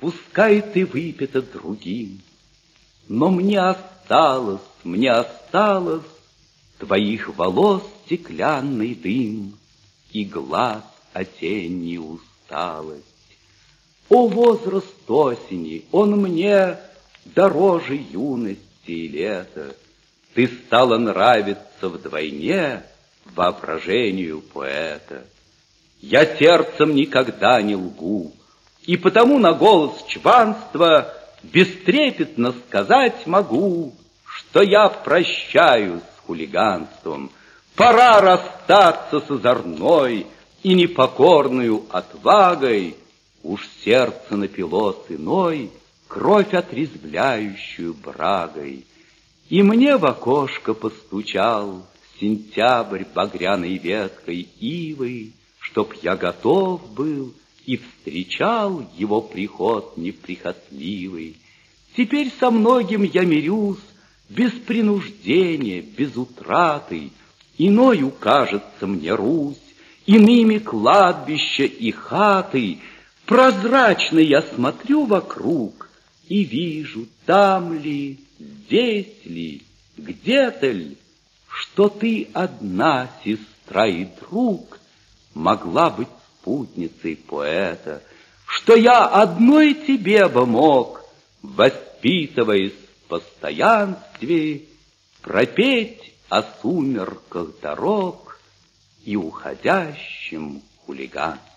Пускай ты выпита другим, Но мне осталось, мне осталось Твоих волос стеклянный дым И глаз осенний усталость. О, возраст осени, он мне Дороже юности и лета. Ты стала нравиться вдвойне Воображению поэта. Я сердцем никогда не лгу, И потому на голос чванства Бестрепетно сказать могу, Что я прощаю с хулиганством. Пора расстаться с озорной И непокорную отвагой, Уж сердце напило иной Кровь отрезвляющую брагой. И мне в окошко постучал Сентябрь багряной веткой ивы, Чтоб я готов был и встречал Его приход неприхотливый. Теперь со многим я мирюсь Без принуждения, без утраты, Иною кажется мне Русь, Иными кладбища и хаты. Прозрачно я смотрю вокруг И вижу, там ли, здесь ли, где-то ли, Что ты одна, сестра и друг, Могла быть спутницей поэта, Что я одной тебе бы мог, Воспитываясь в постоянстве, Пропеть о сумерках дорог И уходящем хулиганстве.